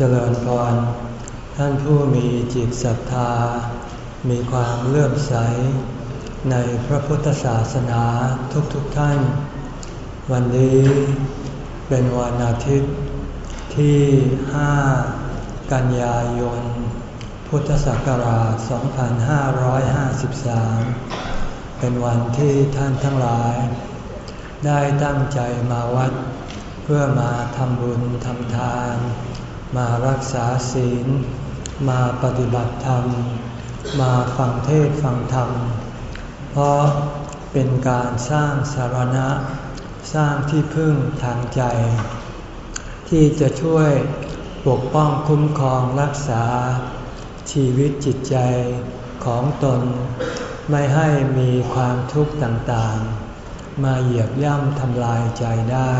เจริญพร ท่านผู้มีจิตศรัทธา มีความเลื่อมใส ในพระพุทธศาสนาทุกๆทท่าน วันนี้เป็นวันอาทิตย์ที่ 5 กันยายน พุทธศักราช 2553 เป็นวันที่ท่านทั้งหลาย ได้ตั้งใจมาวัด เพื่อมาทำบุญทำทาน มารักษาศีล มาปฏิบัติธรรม มาฟังเทศฟังธรรม เพราะเป็นการสร้างสารณะ สร้างที่พึ่งทางใจ ที่จะช่วยปกป้องคุ้มครองรักษา ชีวิตจิตใจของตน ไม่ให้มีความทุกข์ต่างๆ มาเหยียบย่ำทำลายใจได้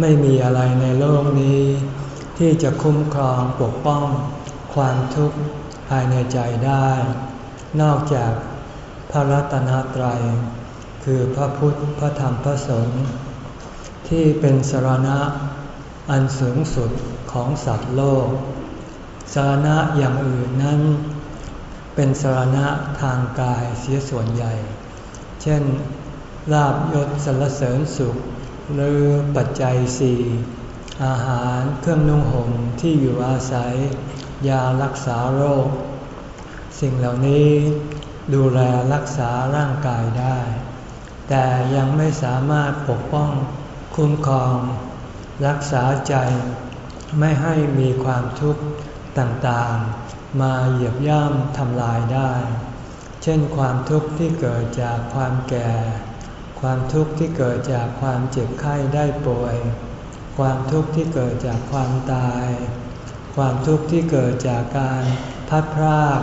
ไม่มีอะไรในโลกนี้ ที่จะคุ้มครองปกป้องความทุกข์ภายในใจได้ นอกจากพระรัตนตรัย คือพระพุทธพระธรรมพระสงฆ์ที่เป็นสรณะอันสูงสุดของสัตว์โลกสารณะอย่างอื่นนั้น เป็นสารณะทางกายเสียส่วนใหญ่ เช่นลาบยศสรรเสริญสุข หรือปัจจัยสี่ อาหารเครื่องนุ่งห่มที่อยู่อาศัย ยารักษาโรค สิ่งเหล่านี้ดูแลรักษาร่างกายได้ แต่ยังไม่สามารถปกป้องคุ้มครอง รักษาใจไม่ให้มีความทุกข์ต่างๆ มาเหยียบย่ำทำลายได้ เช่นความทุกข์ที่เกิดจากความแก่ ความทุกข์ที่เกิดจากความเจ็บไข้ได้ป่วย ความทุกข์ที่เกิดจากความตาย ความทุกข์ที่เกิดจากการพัดพราก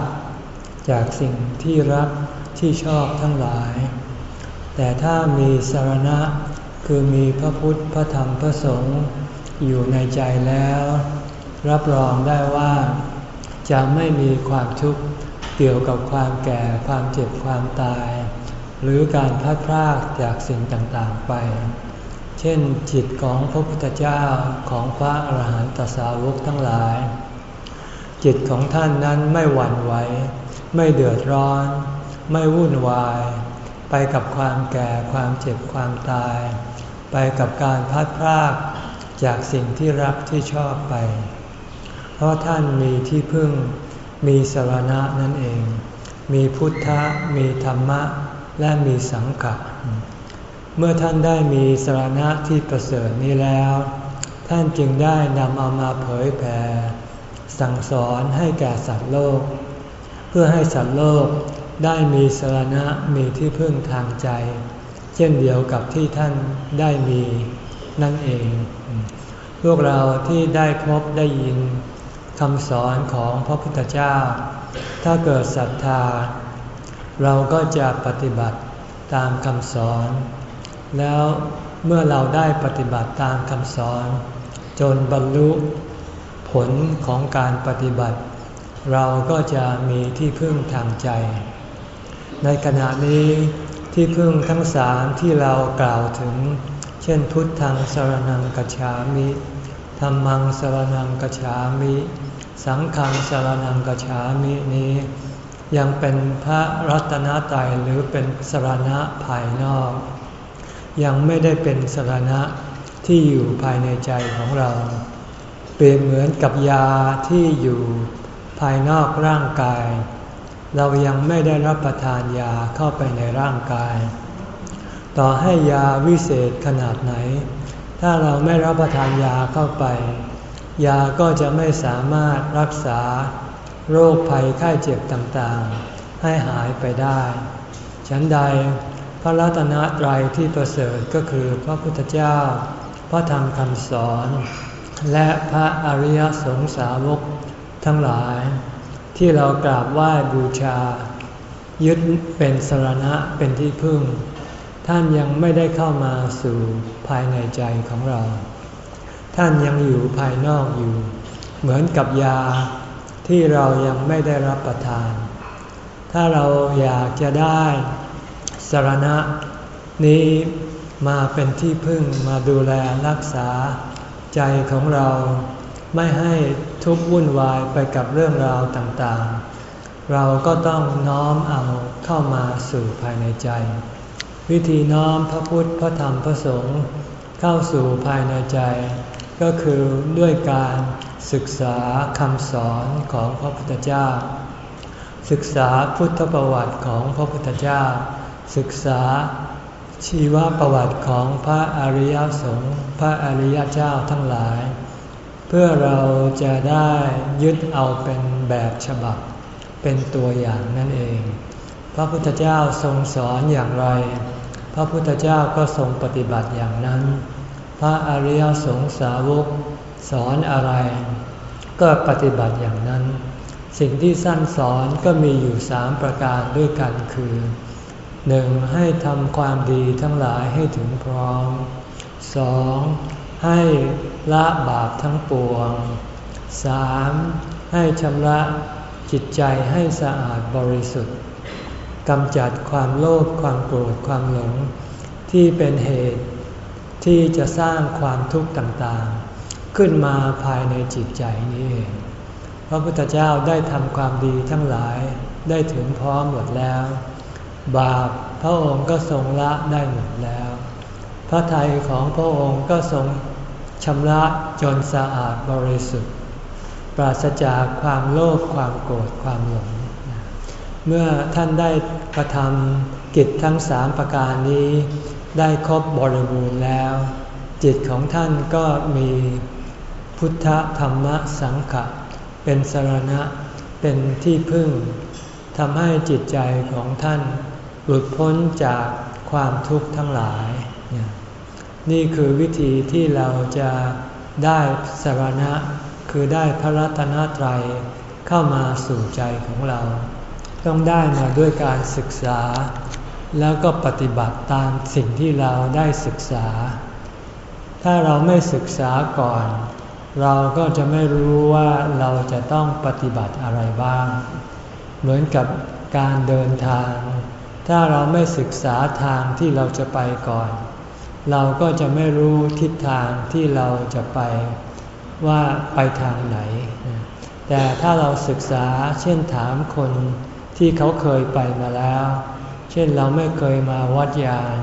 จากสิ่งที่รักที่ชอบทั้งหลาย แต่ถ้ามีสารณะคือมีพระพุทธพระธรรมพระสงฆ์อยู่ในใจแล้ว รับรองได้ว่า จะไม่มีความทุกข์เกี่ยวกับความแก่ความเจ็บความตาย หรือการพัดพรากจากสิ่งต่างๆไป เช่นจิตของพระพุทธเจ้าของพระอรหันตสาวกทั้งหลาย จิตของท่านนั้นไม่หวั่นไหวไม่เดือดร้อน ไม่วุ่นวาย ไปกับความแก่ความเจ็บความตาย ไปกับการพัดพรากจากสิ่งที่รักที่ชอบไป เพราะท่านมีที่พึ่งมีสรณะนั่นเอง มีพุทธะมีธรรมะ และมีสังขะ เมื่อท่านได้มีสารณะที่ประเสริฐนี้แล้ว ท่านจึงได้นำเอามาเผยแผ่ สั่งสอนให้แก่สัตว์โลก เพื่อให้สัตว์โลกได้มีสารณะมีที่พึ่งทางใจ เช่นเดียวกับที่ท่านได้มีนั่นเอง พวกเราที่ได้พบได้ยินคำสอนของพระพุทธเจ้า ถ้าเกิดศรัทธา เราก็จะปฏิบัติตามคำสอน แล้วเมื่อเราได้ปฏิบัติตามคำสอน จนบรรลุผลของการปฏิบัติ เราก็จะมีที่พึ่งทางใจ ในขณะนี้ที่พึ่งทั้งสามที่เรากล่าวถึง เช่นพุทธังสรนังกัจฉามิธรรมังสรนังกัจฉามิ สังฆังสรนังกัจฉามินี้ ยังเป็นพระรัตนตรัยหรือเป็นสรณะภายนอก ยังไม่ได้เป็นสรณะที่อยู่ภายในใจของเรา เปรียบเหมือนกับยาที่อยู่ภายนอกร่างกาย เรายังไม่ได้รับประทานยาเข้าไปในร่างกาย ต่อให้ยาวิเศษขนาดไหน ถ้าเราไม่รับประทานยาเข้าไป ยาก็จะไม่สามารถรักษาโรคภัยไข้เจ็บต่างๆ ให้หายไปได้ ฉันใด พระรัตนตรัยที่ประเสริฐก็คือพระพุทธเจ้า พระธรรมคำสอน และพระอริยสงสาวกทั้งหลาย ที่เรากราบไหว้บูชา ยึดเป็นสรณะเป็นที่พึ่ง ท่านยังไม่ได้เข้ามาสู่ภายในใจของเรา ท่านยังอยู่ภายนอกอยู่ เหมือนกับยาที่เรายังไม่ได้รับประทาน ถ้าเราอยากจะได้ สารณะ นี้มาเป็นที่พึ่งมาดูแลรักษาใจของเรา ไม่ให้ทุกข์วุ่นวายไปกับเรื่องราวต่างๆ เราก็ต้องน้อมเอาเข้ามาสู่ภายในใจ วิธีน้อมพระพุทธพระธรรมพระสงฆ์เข้าสู่ภายในใจ ก็คือด้วยการศึกษาคำสอนของพระพุทธเจ้า ศึกษาพุทธประวัติของพระพุทธเจ้า ศึกษาชีวประวัติของพระอริยสงฆ์พระอริยเจ้าทั้งหลาย เพื่อเราจะได้ยึดเอาเป็นแบบฉบับ เป็นตัวอย่างนั่นเอง พระพุทธเจ้าทรงสอนอย่างไร พระพุทธเจ้าก็ทรงปฏิบัติอย่างนั้น พระอริยสงสาวกสอนอะไร ก็ปฏิบัติอย่างนั้น สิ่งที่สั้นสอนก็มีอยู่สามประการด้วยกันคือ หนึ่งให้ทำความดีทั้งหลายให้ถึงพร้อมสองให้ละบาปทั้งปวงสามให้ชำระจิตใจให้สะอาดบริสุทธิ์กำจัดความโลภความโกรธความหลง ที่เป็นเหตุที่จะสร้างความทุกข์ต่างๆ ขึ้นมาภายในจิตใจนี้เองพระพุทธเจ้าได้ทำความดีทั้งหลายได้ถึงพร้อมหมดแล้ว บาปพระองค์ก็ทรงละได้หมดแล้ว พระทัยของพระองค์ก็ทรงชำระจนสะอาดบริสุทธิ์ ปราศจากความโลภความโกรธความหลง เมื่อท่านได้กระทำกิจทั้งสามประการนี้ ได้ครบบริบูรณ์แล้ว จิตของท่านก็มีพุทธธรรมสังขะเป็นสรณะเป็นที่พึ่งทำให้จิตใจของท่าน ลุดพ้นจากความทุกข์ทั้งหลาย นี่คือวิธีที่เราจะได้สรณะคือได้พระรัตนตรัยเข้ามาสู่ใจของเรา ต้องได้มาด้วยการศึกษา แล้วก็ปฏิบัติตามสิ่งที่เราได้ศึกษา ถ้าเราไม่ศึกษาก่อน เราก็จะไม่รู้ว่าเราจะต้องปฏิบัติอะไรบ้าง เหมือนกับการเดินทาง ถ้าเราไม่ศึกษาทางที่เราจะไปก่อน เราก็จะไม่รู้ทิศทางที่เราจะไปว่าไปทางไหน แต่ถ้าเราศึกษาเช่นถามคนที่เขาเคยไปมาแล้ว เช่นเราไม่เคยมาวัดยาน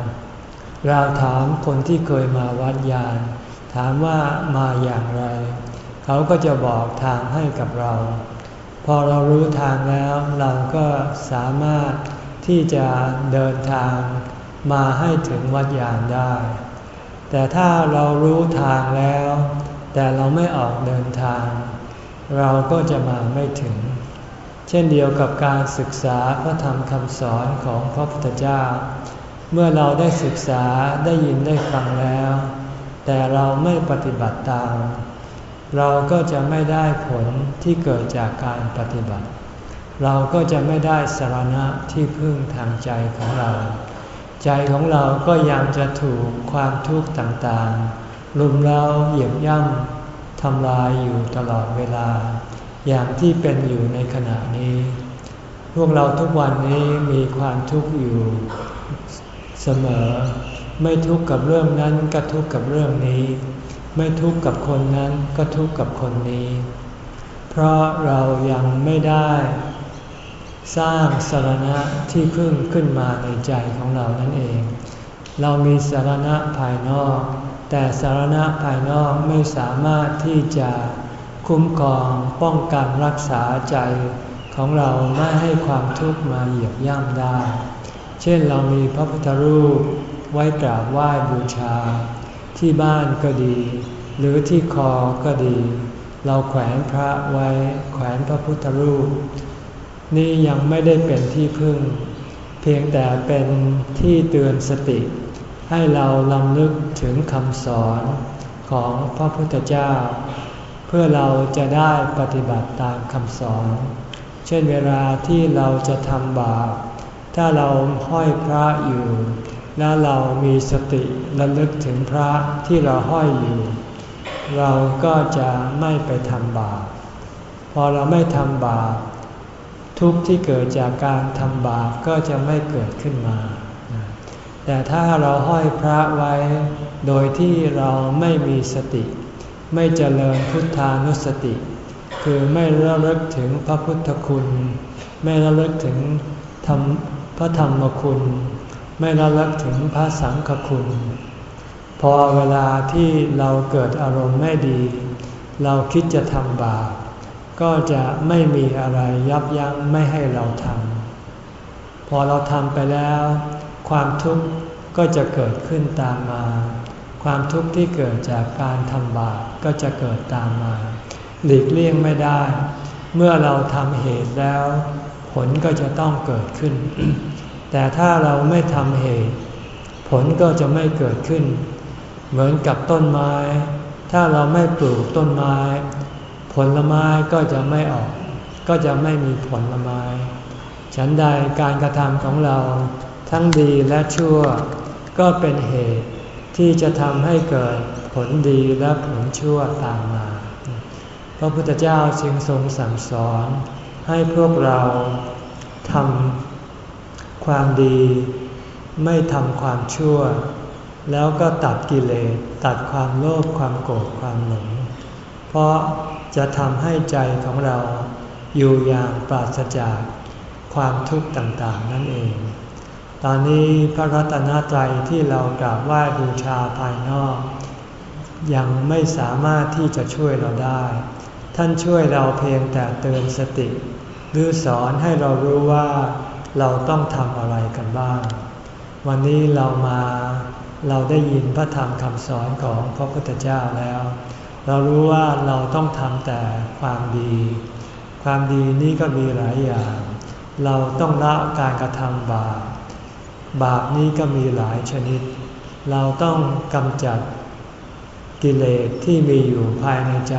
เราถามคนที่เคยมาวัดยาน ถามว่ามาอย่างไร เขาก็จะบอกทางให้กับเรา พอเรารู้ทางแล้วเราก็สามารถ ที่จะเดินทางมาให้ถึงวัดยานได้ แต่ถ้าเรารู้ทางแล้ว แต่เราไม่ออกเดินทาง เราก็จะมาไม่ถึง เช่นเดียวกับการศึกษาพระธรรมคำสอนของพระพุทธเจ้า เมื่อเราได้ศึกษาได้ยินได้ฟังแล้ว แต่เราไม่ปฏิบัติตาม เราก็จะไม่ได้ผลที่เกิดจากการปฏิบัติ เราก็จะไม่ได้สารณะที่พึ่งทางใจของเรา ใจของเราก็ยังจะถูกความทุกข์ต่างๆ ลุมเราเหยียบย่ำทำลายอยู่ตลอดเวลา อย่างที่เป็นอยู่ในขณะนี้ พวกเราทุกวันนี้มีความทุกข์อยู่เสมอ ไม่ทุกข์กับเรื่องนั้นก็ทุกข์กับเรื่องนี้ ไม่ทุกข์กับคนนั้นก็ทุกข์กับคนนี้ เพราะเรายังไม่ได้ สร้างสารณะที่พึ่งขึ้นมาในใจของเรานั่นเอง เรามีสารณะภายนอก แต่สารณะภายนอกไม่สามารถที่จะคุ้มครองป้องกันรักษาใจของเราไม่ให้ความทุกข์มาเหยียบย่ำได้ เช่นเรามีพระพุทธรูปไว้กราบไหว้บูชา ที่บ้านก็ดี หรือที่คอก็ดี เราแขวนพระไว้แขวนพระพุทธรูป นี่ยังไม่ได้เป็นที่พึ่ง เพียงแต่เป็นที่เตือนสติ ให้เราลำลึกถึงคำสอนของพระพุทธเจ้า เพื่อเราจะได้ปฏิบัติตามคำสอน เช่นเวลาที่เราจะทำบาปถ้าเราห้อยพระอยู่ แล้วเรามีสติระลึกถึงพระที่เราห้อยอยู่ เราก็จะไม่ไปทำบาปพอเราไม่ทำบาป ทุกข์ที่เกิดจากการทำบาปก็จะไม่เกิดขึ้นมา แต่ถ้าเราห้อยพระไว้ โดยที่เราไม่มีสติ ไม่เจริญพุทธานุสติ คือไม่ระลึกถึงพระพุทธคุณ ไม่ระลึกถึงธรรมพระธรรมคุณ ไม่ระลึกถึงพระสังฆคุณ พอเวลาที่เราเกิดอารมณ์ไม่ดี เราคิดจะทำบาป ก็จะไม่มีอะไรยับยั้งไม่ให้เราทำพอเราทำไปแล้ว ความทุกข์ก็จะเกิดขึ้นตามมา ความทุกข์ที่เกิดจากการทำบาปก็จะเกิดตามมา หลีกเลี่ยงไม่ได้ เมื่อเราทำเหตุแล้ว ผลก็จะต้องเกิดขึ้น แต่ถ้าเราไม่ทำเหตุ ผลก็จะไม่เกิดขึ้น เหมือนกับต้นไม้ ถ้าเราไม่ปลูกต้นไม้ ผลไม้ก็จะไม่ออก ก็จะไม่มีผลไม้ ฉันใดการกระทำของเราทั้งดีและชั่ว ก็เป็นเหตุที่จะทำให้เกิดผลดีและผลชั่วตามมา พระพุทธเจ้าจึงทรงสั่งสอนให้พวกเราทำความดี ไม่ทำความชั่ว แล้วก็ตัดกิเลสตัดความโลภความโกรธความหลง เพราะจะทำให้ใจของเราอยู่อย่างปราศจากความทุกข์ต่างๆนั่นเอง ตอนนี้พระรัตนตรัยที่เรากราบไหว้บูชาภายนอก ยังไม่สามารถที่จะช่วยเราได้ ท่านช่วยเราเพียงแต่เตือนสติ หรือสอนให้เรารู้ว่าเราต้องทำอะไรกันบ้าง วันนี้เรามาเราได้ยินพระธรรมคำสอนของพระพุทธเจ้าแล้ว เรารู้ว่าเราต้องทำแต่ความดี ความดีนี้ก็มีหลายอย่าง เราต้องละการกระทำบาป บาปนี้ก็มีหลายชนิด เราต้องกำจัดกิเลสที่มีอยู่ภายในใจ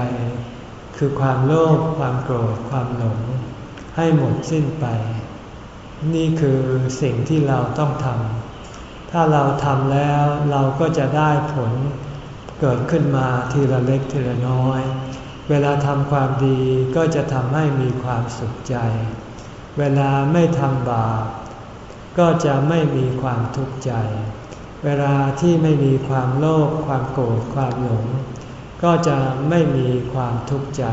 คือความโลภความโกรธความหลง ให้หมดสิ้นไป นี่คือสิ่งที่เราต้องทำถ้าเราทำแล้วเราก็จะได้ผล เกิดขึ้นมาทีละเล็กทีละน้อย เวลาทำความดีก็จะทำให้มีความสุขใจ เวลาไม่ทำบาปก็จะไม่มีความทุกข์ใจ เวลาที่ไม่มีความโลภความโกรธความหลง ก็จะไม่มีความทุกข์ใจ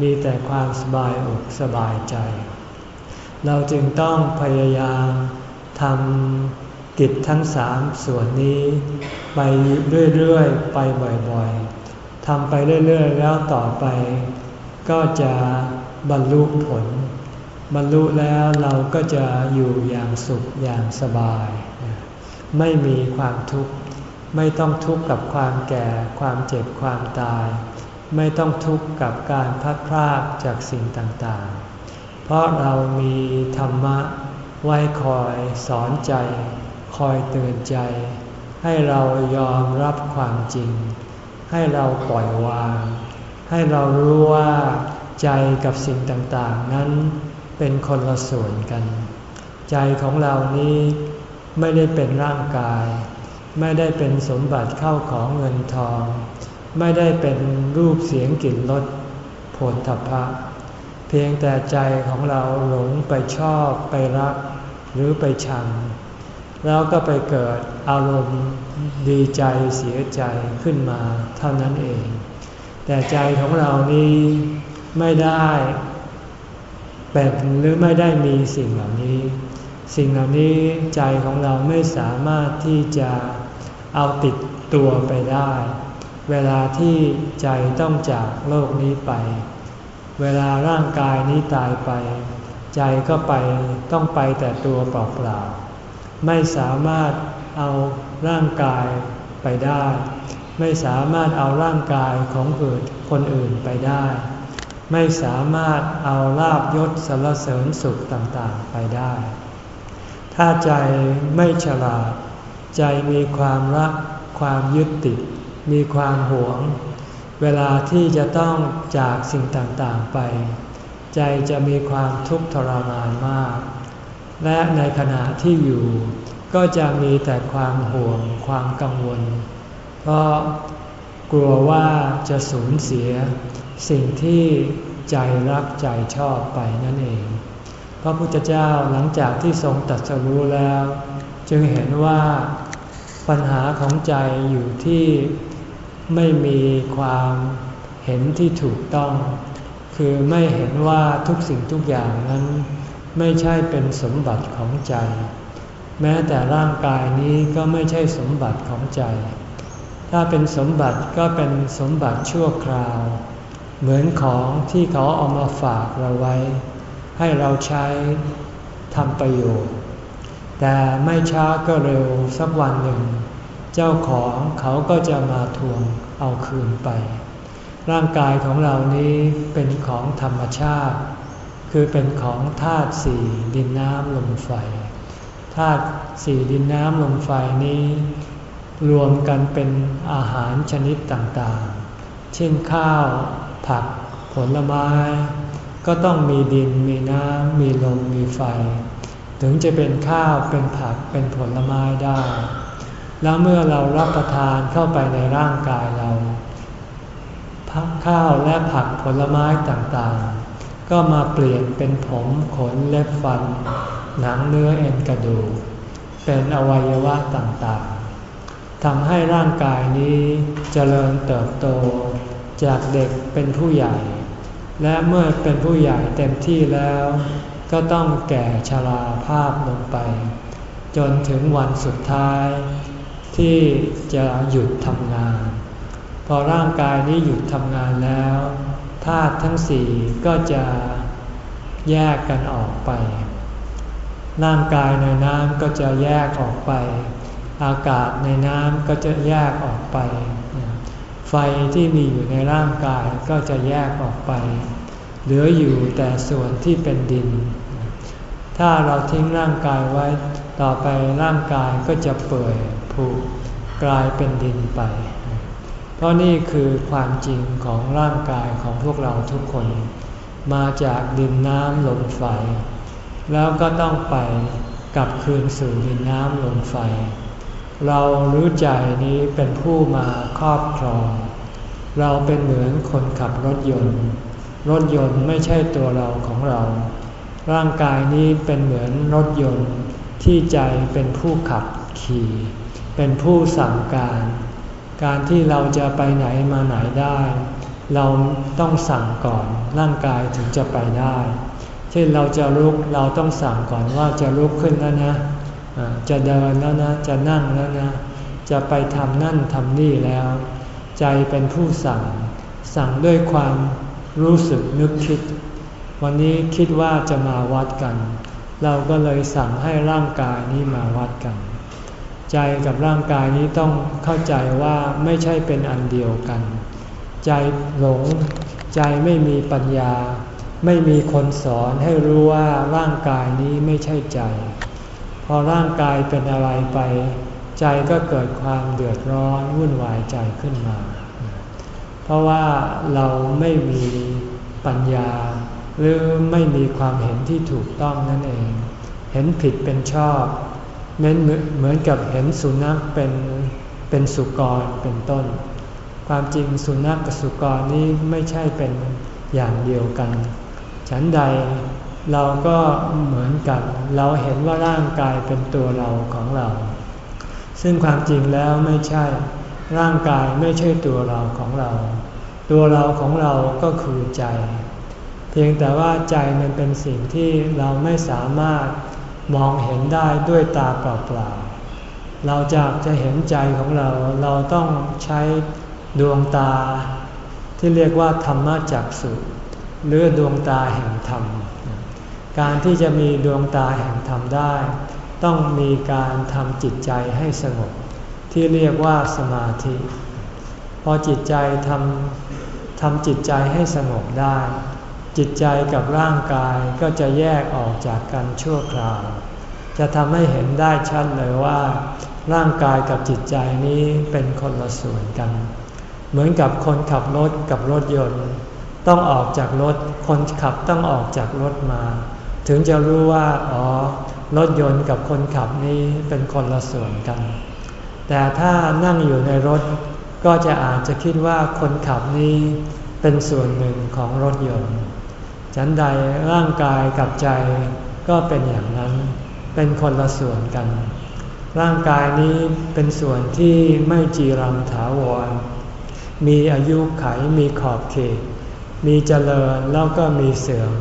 มีแต่ความสบายอกสบายใจ เราจึงต้องพยายามทำ กิจทั้งสามส่วนนี้ ไปเรื่อยๆ ไปบ่อยๆทำไปเรื่อยๆ แล้วต่อไป ก็จะบรรลุผล บรรลุแล้วเราก็จะอยู่อย่างสุขอย่างสบาย ไม่มีความทุกข์ไม่ต้องทุกข์กับความแก่ความเจ็บความตาย ไม่ต้องทุกข์กับการพัดพลาดจากสิ่งต่างๆ เพราะเรามีธรรมะไว้คอยสอนใจ คอยเตือนใจ ให้เรายอมรับความจริง ให้เราปล่อยวาง ให้เรารู้ว่าใจกับสิ่งต่างๆ นั้นเป็นคนละส่วนกัน ใจของเรานี้ไม่ได้เป็นร่างกาย ไม่ได้เป็นสมบัติเข้าของเงินทอง ไม่ได้เป็นรูปเสียงกลิ่นรสผลทพะ เพียงแต่ใจของเราหลงไปชอบไปรัก หรือไปชัง แล้วก็ไปเกิดอารมณ์ดีใจเสียใจขึ้นมาเท่านั้นเอง แต่ใจของเรานี้ไม่ได้เป็นหรือไม่ได้มีสิ่งเหล่านี้ สิ่งเหล่านี้ใจของเราไม่สามารถที่จะเอาติดตัวไปได้ เวลาที่ใจต้องจากโลกนี้ไป เวลาร่างกายนี้ตายไป ใจก็ไปต้องไปแต่ตัวเปล่าๆ ไม่สามารถเอาร่างกายไปได้ ไม่สามารถเอาร่างกายของอื่นคนอื่นไปได้ ไม่สามารถเอาลาบยศสรรเสริญสุขต่างๆไปได้ ถ้าใจไม่ฉลาด ใจมีความรัก ความยึดติด มีความหวง เวลาที่จะต้องจากสิ่งต่างๆไป ใจจะมีความทุกข์ทรมานมาก และในขณะที่อยู่ ก็จะมีแต่ความห่วงความกังวล เพราะกลัวว่าจะสูญเสีย สิ่งที่ใจรักใจชอบไปนั่นเอง พระพุทธเจ้าหลังจากที่ทรงตัดสรู้แล้ว จึงเห็นว่าปัญหาของใจอยู่ที่ไม่มีความเห็นที่ถูกต้อง คือไม่เห็นว่าทุกสิ่งทุกอย่างนั้น ไม่ใช่เป็นสมบัติของใจ แม้แต่ร่างกายนี้ก็ไม่ใช่สมบัติของใจ ถ้าเป็นสมบัติก็เป็นสมบัติชั่วคราว เหมือนของที่เขาเอามาฝากเราไว้ ให้เราใช้ทำประโยชน์ แต่ไม่ช้าก็เร็วสักวันหนึ่ง เจ้าของเขาก็จะมาทวงเอาคืนไป ร่างกายของเรานี้เป็นของธรรมชาติ คือเป็นของธาตุสี่ดินน้ำลมไฟธาตุสี่ดินน้ำลมไฟนี้ รวมกันเป็นอาหารชนิดต่างๆ เช่นข้าว ผัก ผลไม้ ก็ต้องมีดินมีน้ำมีลมมีไฟ ถึงจะเป็นข้าวเป็นผักเป็นผลไม้ได้ แล้วเมื่อเรารับประทานเข้าไปในร่างกายเราข้าวและผักผลไม้ต่างๆ ก็มาเปลี่ยนเป็นผมขนเล็บฟัน หนังเนื้อเอ็นกระดูก เป็นอวัยวะต่างๆทำให้ร่างกายนี้เจริญเติบโต จากเด็กเป็นผู้ใหญ่ และเมื่อเป็นผู้ใหญ่เต็มที่แล้ว ก็ต้องแก่ชราภาพลงไป จนถึงวันสุดท้าย ที่จะหยุดทำงาน พอร่างกายนี้หยุดทำงานแล้ว ธาตุทั้งสี่ก็จะแยกกันออกไป ร่างกายในน้ำก็จะแยกออกไป อากาศในน้ำก็จะแยกออกไป ไฟที่มีอยู่ในร่างกายก็จะแยกออกไป เหลืออยู่แต่ส่วนที่เป็นดิน ถ้าเราทิ้งร่างกายไว้ ต่อไปร่างกายก็จะเปื่อยผุกลายเป็นดินไป ราะนี่คือความจริงของร่างกายของพวกเราทุกคน มาจากดินน้ำลมไฟ แล้วก็ต้องไปกลับคืนสู่ดินน้ำลมไฟ เรารู้ใจนี้เป็นผู้มาครอบครอง เราเป็นเหมือนคนขับรถยนต์ รถยนต์ไม่ใช่ตัวเราของเรา ร่างกายนี้เป็นเหมือนรถยนต์ที่ใจเป็นผู้ขับขี่ เป็นผู้สั่งการ การที่เราจะไปไหนมาไหนได้ เราต้องสั่งก่อนร่างกายถึงจะไปได้ เช่นเราจะลุกเราต้องสั่งก่อนว่าจะลุกขึ้นแล้วนะ จะเดินแล้วนะ จะนั่งแล้วนะ จะไปทำนั่นทำนี่แล้ว ใจเป็นผู้สั่ง สั่งด้วยความรู้สึกนึกคิด วันนี้คิดว่าจะมาวัดกัน เราก็เลยสั่งให้ร่างกายนี้มาวัดกัน ใจกับร่างกายนี้ต้องเข้าใจว่าไม่ใช่เป็นอันเดียวกัน ใจหลง ใจไม่มีปัญญา ไม่มีคนสอนให้รู้ว่าร่างกายนี้ไม่ใช่ใจ พอร่างกายเป็นอะไรไป ใจก็เกิดความเดือดร้อนวุ่นวายใจขึ้นมา เพราะว่าเราไม่มีปัญญา หรือไม่มีความเห็นที่ถูกต้องนั่นเอง เห็นผิดเป็นชอบ เหมือนเหมือนกับเห็นสุนัขเป็นเป็นสุกรเป็นต้น ความจริงสุนัขกับสุกรนี้ไม่ใช่เป็นอย่างเดียวกัน ฉันใดเราก็เหมือนกัน เราเห็นว่าร่างกายเป็นตัวเราของเรา ซึ่งความจริงแล้วไม่ใช่ ร่างกายไม่ใช่ตัวเราของเรา ตัวเราของเราก็คือใจ เพียงแต่ว่าใจมันเป็นสิ่งที่เราไม่สามารถ มองเห็นได้ด้วยตาเปล่าๆ เราจะจะเห็นใจของเราเราต้องใช้ดวงตา ที่เรียกว่าธรรมจักสุหรือดวงตาแห่งธรรม การที่จะมีดวงตาแห่งธรรมได้ ต้องมีการทำจิตใจให้สงบ ที่เรียกว่าสมาธิ พอจิตใจทำทำจิตใจให้สงบได้ จิตใจกับร่างกายก็จะแยกออกจากกันชั่วคราว จะทำให้เห็นได้ชัดเลยว่า ร่างกายกับจิตใจนี้เป็นคนละส่วนกัน เหมือนกับคนขับรถกับรถยนต์ ต้องออกจากรถ คนขับต้องออกจากรถมา ถึงจะรู้ว่าอ๋อรถยนต์กับคนขับนี้เป็นคนละส่วนกัน แต่ถ้านั่งอยู่ในรถก็จะอาจจะคิดว่าคนขับนี้เป็นส่วนหนึ่งของรถยนต์ ฉันใดร่างกายกับใจก็เป็นอย่างนั้น เป็นคนละส่วนกัน ร่างกายนี้เป็นส่วนที่ไม่จีรังถาวร มีอายุไขมีขอบเขต มีเจริญแล้วก็มีเสื่อม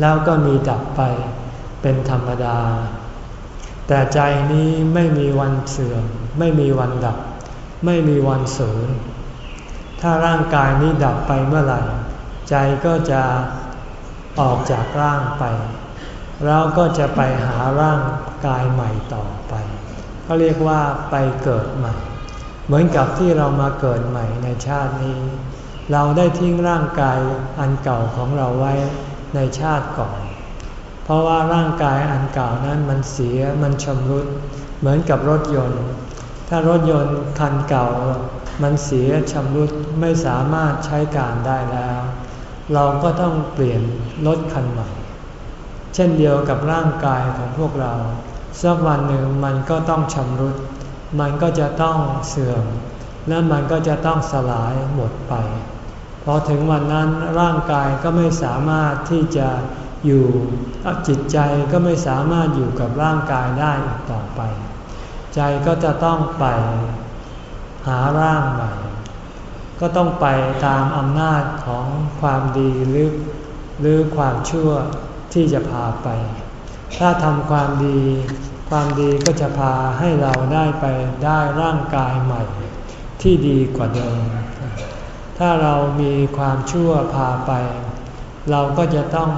แล้วก็มีดับไป เป็นธรรมดา แต่ใจนี้ไม่มีวันเสื่อม ไม่มีวันดับ ไม่มีวันสูญถ้าร่างกายนี้ดับไปเมื่อไหร่ ใจก็จะ ออกจากร่างไป แล้วก็จะไปหาร่างกายใหม่ต่อไปก็เรียกว่าไปเกิดใหม่ เหมือนกับที่เรามาเกิดใหม่ในชาตินี้ เราได้ทิ้งร่างกายอันเก่าของเราไว้ในชาติก่อน เพราะว่าร่างกายอันเก่านั้นมันเสียมันชำรุด เหมือนกับรถยนต์ ถ้ารถยนต์คันเก่า มันเสียชำรุดไม่สามารถใช้การได้แล้ว เราก็ต้องเปลี่ยนรถคันใหม่ เช่นเดียวกับร่างกายของพวกเราสักวันหนึ่งมันก็ต้องชำรุด มันก็จะต้องเสื่อม และมันก็จะต้องสลายหมดไปพอถึงวันนั้นร่างกายก็ไม่สามารถที่จะอยู่จิตใจก็ไม่สามารถอยู่กับร่างกายได้อีกต่อไป ใจก็จะต้องไปหาร่างใหม่ ก็ต้องไปตามอำนาจของความดีหรือหรือความชั่วที่จะพาไป ถ้าทำความดี ความดีก็จะพาให้เราได้ไปได้ร่างกายใหม่ ที่ดีกว่าเดิม ถ้าเรามีความชั่วพาไป เราก็จะต้อง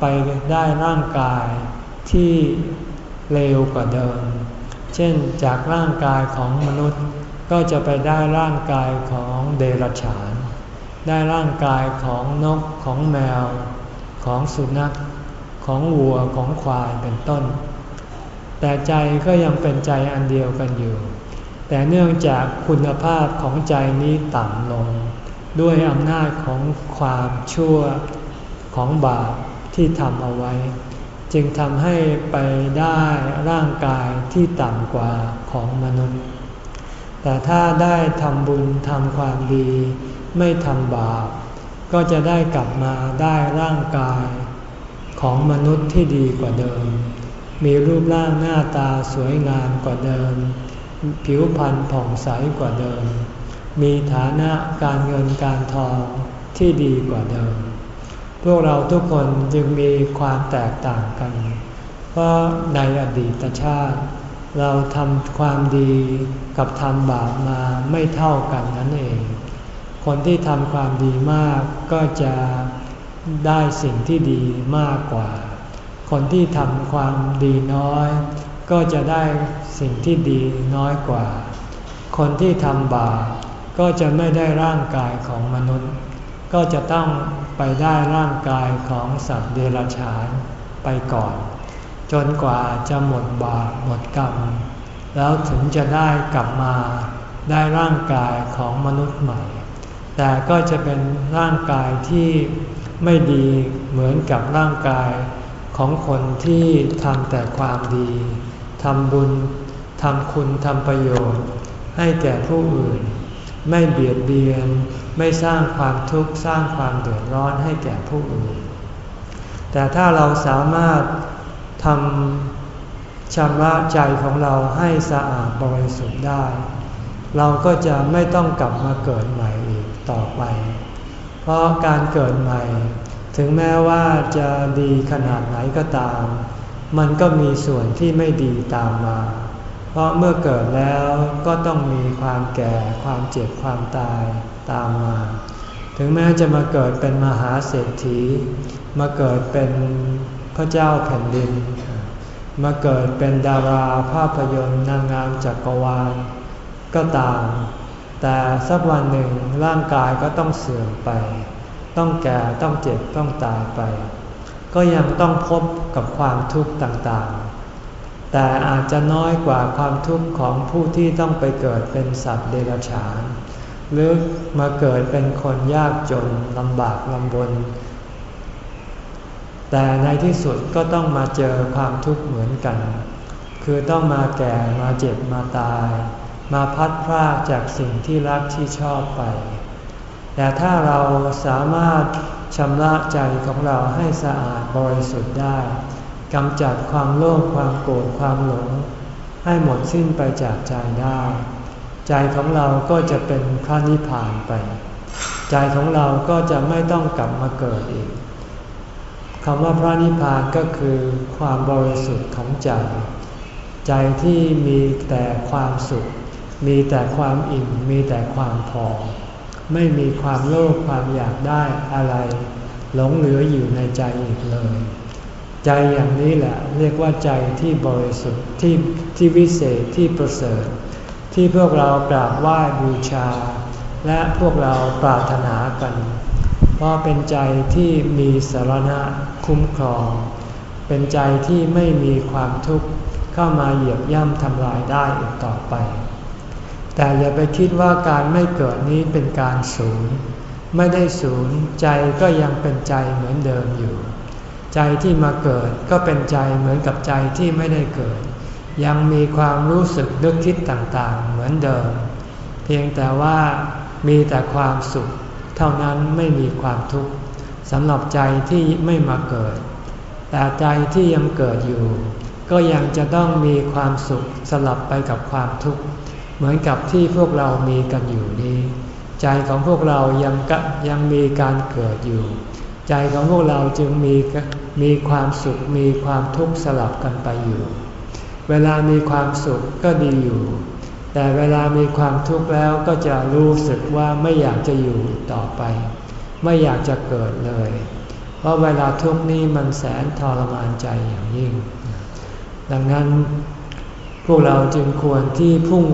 ไปได้ร่างกายที่เลวกว่าเดิม เช่นจากร่างกายของมนุษย์ ก็จะไปได้ร่างกายของเดรัจฉาน ได้ร่างกายของนกของแมว ของสุนัข ของวัวของควายเป็นต้น แต่ใจก็ยังเป็นใจอันเดียวกันอยู่ แต่เนื่องจากคุณภาพของใจนี้ต่ำลง ด้วยอำนาจของความชั่วของบาปที่ทำเอาไว้ จึงทำให้ไปได้ร่างกายที่ต่ำกว่าของมนุษย์ แต่ถ้าได้ทำบุญทำความดี ไม่ทำบาป ก็จะได้กลับมาได้ร่างกาย ของมนุษย์ที่ดีกว่าเดิม มีรูปร่างหน้าตาสวยงามกว่าเดิม ผิวพรรณผ่องใสกว่าเดิม มีฐานะการเงินการทองที่ดีกว่าเดิม พวกเราทุกคนจึงมีความแตกต่างกัน เพราะในอดีตชาติ เราทำความดีกับทำบาปมาไม่เท่ากันนั่นเอง คนที่ทำความดีมากก็จะได้สิ่งที่ดีมากกว่า คนที่ทำความดีน้อย ก็จะได้สิ่งที่ดีน้อยกว่า คนที่ทำบาปก็จะไม่ได้ร่างกายของมนุษย์ ก็จะต้องไปได้ร่างกายของสัตว์เดรัจฉานไปก่อน จนกว่าจะหมดบาปหมดกรรม แล้วถึงจะได้กลับมาได้ร่างกายของมนุษย์ใหม่ แต่ก็จะเป็นร่างกายที่ไม่ดีเหมือนกับร่างกายของคนที่ทำแต่ความดีทำบุญทำคุณทำประโยชน์ ให้แก่ผู้อื่น ไม่เบียดเบียน ไม่สร้างความทุกข์สร้างความเดือดร้อนให้แก่ผู้อื่น แต่ถ้าเราสามารถ ทำชำระใจของเราให้สะอาดบริสุทธิ์ได้ เราก็จะไม่ต้องกลับมาเกิดใหม่อีกต่อไป เพราะการเกิดใหม่ ถึงแม้ว่าจะดีขนาดไหนก็ตาม มันก็มีส่วนที่ไม่ดีตามมา เพราะเมื่อเกิดแล้วก็ต้องมีความแก่ความเจ็บความตายตามมา ถึงแม้จะมาเกิดเป็นมหาเศรษฐี มาเกิดเป็น พระเจ้าแผ่นดิน มาเกิดเป็นดาราภาพยนตร์นางงามจักรวาลก็ตาม แต่สักวันหนึ่งร่างกายก็ต้องเสื่อมไป ต้องแก่ต้องเจ็บต้องตายไป ก็ยังต้องพบกับความทุกข์ต่างๆ แต่อาจจะน้อยกว่าความทุกข์ของผู้ที่ต้องไปเกิดเป็นสัตว์เดรัจฉาน หรือมาเกิดเป็นคนยากจนลำบากลำบน แต่ในที่สุดก็ต้องมาเจอความทุกข์เหมือนกัน คือต้องมาแก่มาเจ็บมาตาย มาพัดพรากจากสิ่งที่รักที่ชอบไป แต่ถ้าเราสามารถชำระใจของเราให้สะอาดบริสุทธิ์ได้กำจัดความโลภความโกรธความหลง ให้หมดสิ้นไปจากใจได้ ใจของเราก็จะเป็นพระนิพพานไป ใจของเราก็จะไม่ต้องกลับมาเกิดอีก คำว่าพระนิพพานก็คือความบริสุทธิ์ของใจ ใจที่มีแต่ความสุข มีแต่ความอิ่ม มีแต่ความพอ ไม่มีความโลภความอยากได้อะไร หลงเหลืออยู่ในใจอีกเลย ใจอย่างนี้แหละเรียกว่าใจที่บริสุทธิ์ที่ที่วิเศษที่ประเสริฐ ที่พวกเรากราบไหว้บูชา และพวกเราปรารถนากัน เพราะเป็นใจที่มีสารณะคุ้มครอง เป็นใจที่ไม่มีความทุกข์เข้ามาเหยียบย่ำทำลายได้อีกต่อไป แต่อย่าไปคิดว่าการไม่เกิดนี้เป็นการสูญไม่ได้สูญใจก็ยังเป็นใจเหมือนเดิมอยู่ ใจที่มาเกิดก็เป็นใจเหมือนกับใจที่ไม่ได้เกิด ยังมีความรู้สึกนึกคิดต่างๆ เหมือนเดิม เพียงแต่ว่ามีแต่ความสุข เท่านั้นไม่มีความทุกข์สำหรับใจที่ไม่มาเกิด แต่ใจที่ยังเกิดอยู่ ก็ยังจะต้องมีความสุขสลับไปกับความทุกข์ เหมือนกับที่พวกเรามีกันอยู่นี้ ใจของพวกเรายังยังมีการเกิดอยู่ ใจของพวกเราจึงมีมีความสุขมีความทุกข์สลับกันไปอยู่ เวลามีความสุขก็ดีอยู่ แต่เวลามีความทุกข์แล้วก็จะรู้สึกว่าไม่อยากจะอยู่ต่อไป ไม่อยากจะเกิดเลย เพราะเวลาทุกข์นี้มันแสนทรมานใจอย่างยิ่ง ดังนั้นพวกเราจึงควรที่พุ่ง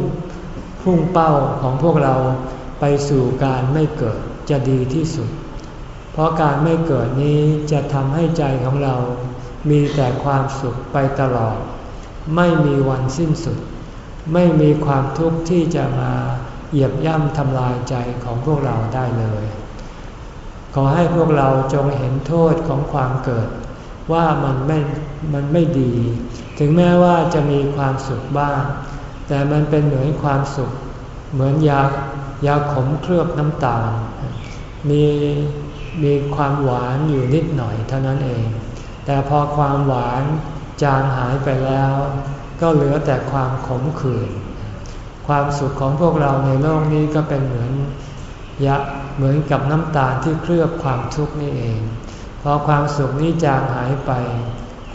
พุ่งเป้าของพวกเราไปสู่การไม่เกิดจะดีที่สุด เพราะการไม่เกิดนี้จะทำให้ใจของเรามีแต่ความสุขไปตลอด ไม่มีวันสิ้นสุด ไม่มีความทุกข์ที่จะมาเหยียบย่ำทำลายใจของพวกเราได้เลย ขอให้พวกเราจงเห็นโทษของความเกิด ว่ามันไม่มันไม่ดี ถึงแม้ว่าจะมีความสุขบ้าง แต่มันเป็นเหมือนความสุข เหมือนยายาขมเคลือบน้ำตาลมีมีความหวานอยู่นิดหน่อยเท่านั้นเอง แต่พอความหวานจางหายไปแล้ว ก็เหลือแต่ความขมขื่นความสุขของพวกเราในโลกนี้ก็เป็นเหมือนยะเหมือนกับน้ำตาลที่เคลือบความทุกข์นี่เอง พอความสุขนี้จางหายไป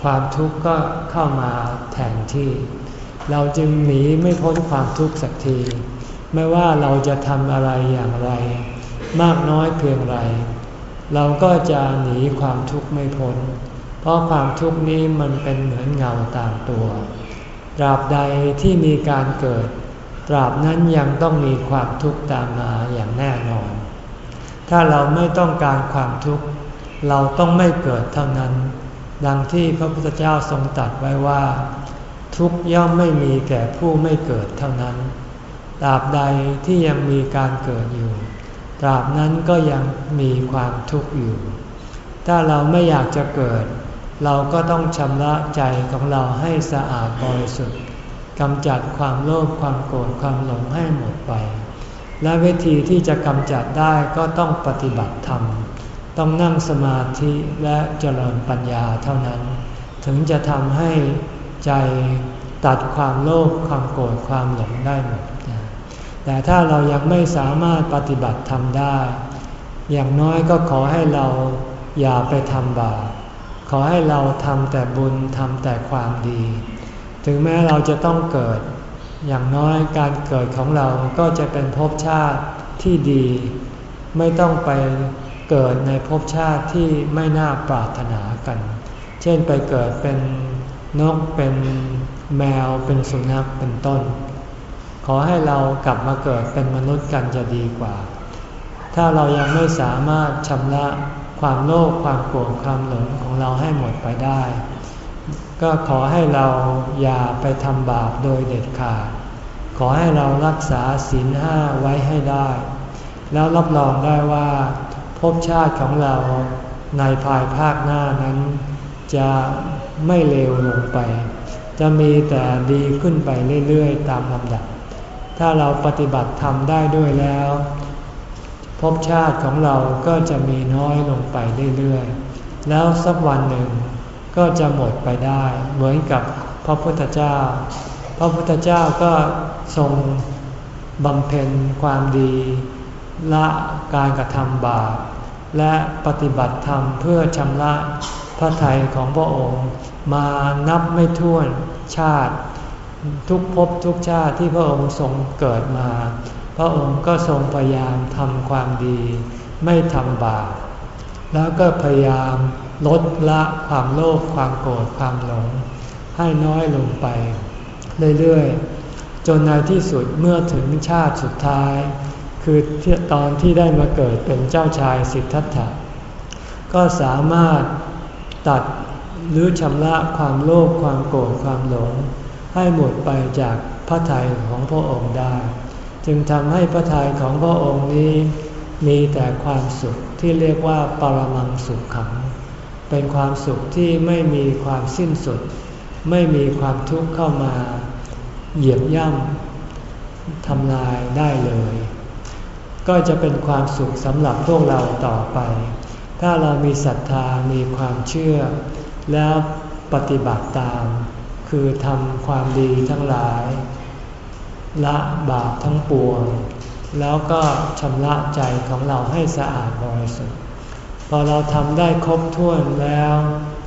ความทุกข์ก็เข้ามาแทนที่ เราจึงหนีไม่พ้นความทุกข์สักที ไม่ว่าเราจะทำอะไรอย่างไร มากน้อยเพียงไร เราก็จะหนีความทุกข์ไม่พ้น เพราะความทุกข์นี้มันเป็นเหมือนเงาตามตัว ตราบใดที่มีการเกิด ตราบนั้นยังต้องมีความทุกข์ตามมาอย่างแน่นอน ถ้าเราไม่ต้องการความทุกข์ เราต้องไม่เกิดเท่านั้น ดังที่พระพุทธเจ้าทรงตรัสไว้ว่า ทุกย่อมไม่มีแก่ผู้ไม่เกิดเท่านั้น ตราบใดที่ยังมีการเกิดอยู่ ตราบนั้นก็ยังมีความทุกข์อยู่ ถ้าเราไม่อยากจะเกิด เราก็ต้องชำระใจของเราให้สะอาดบริสุทธิ์กำจัดความโลภความโกรธความหลงให้หมดไป และวิธีที่จะกำจัดได้ก็ต้องปฏิบัติธรรม ต้องนั่งสมาธิและเจริญปัญญาเท่านั้น ถึงจะทำให้ใจตัดความโลภความโกรธความหลงได้หมด แต่ถ้าเรายังไม่สามารถปฏิบัติธรรมได้ อย่างน้อยก็ขอให้เราอย่าไปทำบาป ขอให้เราทำแต่บุญทำแต่ความดี ถึงแม้เราจะต้องเกิด อย่างน้อยการเกิดของเราก็จะเป็นภพชาติที่ดี ไม่ต้องไปเกิดในภพชาติที่ไม่น่าปรารถนากัน เช่นไปเกิดเป็นนกเป็นแมวเป็นสุนัขเป็นต้น ขอให้เรากลับมาเกิดเป็นมนุษย์กันจะดีกว่า ถ้าเรายังไม่สามารถชำระ ความโลภความโกรธความหลงของเราให้หมดไปได้ ก็ขอให้เราอย่าไปทำบาปโดยเด็ดขาด ขอให้เรารักษาศีลห้าไว้ให้ได้ แล้วรับรองได้ว่าภพชาติของเราในภายภาคหน้านั้น จะไม่เลวลงไป จะมีแต่ดีขึ้นไปเรื่อยๆ ตามลำดับ ถ้าเราปฏิบัติทำได้ด้วยแล้ว ภพชาติของเราก็จะมีน้อยลงไปเรื่อยๆ แล้วสักวันหนึ่งก็จะหมดไปได้ เหมือนกับพระพุทธเจ้า พระพุทธเจ้าก็ทรงบำเพ็ญความดีละการกระทำบาปและปฏิบัติธรรมเพื่อชำระพระทัยของพระองค์ มานับไม่ถ้วนชาติ ทุกภพทุกชาติที่พระองค์ทรงเกิดมา ระองค์ก็ทรงพยายามทำความดี ไม่ทำบาปแล้วก็พยายามลดละความโลภความโกรธความหลง ให้น้อยลงไป เรื่อยๆ จนในที่สุดเมื่อถึงชาติสุดท้าย คือตอนที่ได้มาเกิดเป็นเจ้าชายสิทธัตถะก็สามารถตัดหรือชำระความโลภความโกรธความหลง ให้หมดไปจากพระทัยของพระองค์ได้ จึงทำให้พระทัยของพระองค์นี้ มีแต่ความสุขที่เรียกว่าปรมังสุขขัง เป็นความสุขที่ไม่มีความสิ้นสุด ไม่มีความทุกข์เข้ามา เหยียบย่ำทำลายได้เลย ก็จะเป็นความสุขสำหรับพวกเราต่อไป ถ้าเรามีศรัทธามีความเชื่อ แล้วปฏิบัติตาม คือทำความดีทั้งหลาย ละบาปทั้งปวง แล้วก็ชำระใจของเราให้สะอาดบริสุทธิ์พอเราทำได้ครบถ้วนแล้ว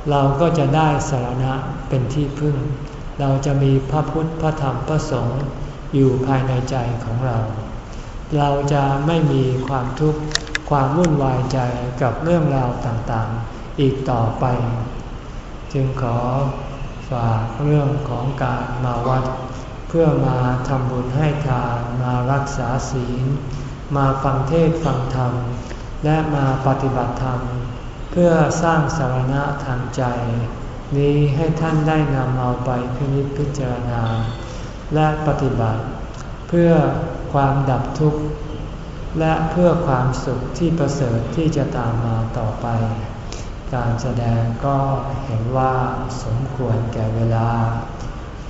เราก็จะได้สารณะเป็นที่พึ่ง เราจะมีพระพุทธพระธรรมพระสงฆ์อยู่ภายในใจของเรา เราจะไม่มีความทุกข์ความวุ่นวายใจกับเรื่องราวต่างๆ อีกต่อไป จึงขอฝากเรื่องของการมาวัด พื่อมาทำบุญให้ทานมารักษาศีล มาฟังเทศฟังธรรม และมาปฏิบัติธรรม เพื่อสร้างสารณะทางใจ นี้ให้ท่านได้นำเอาไปพินิจพิจารณา และปฏิบัติ เพื่อความดับทุกข์ และเพื่อความสุขที่ประเสริฐที่จะตามมาต่อไป การแสดงก็เห็นว่าสมควรแก่เวลา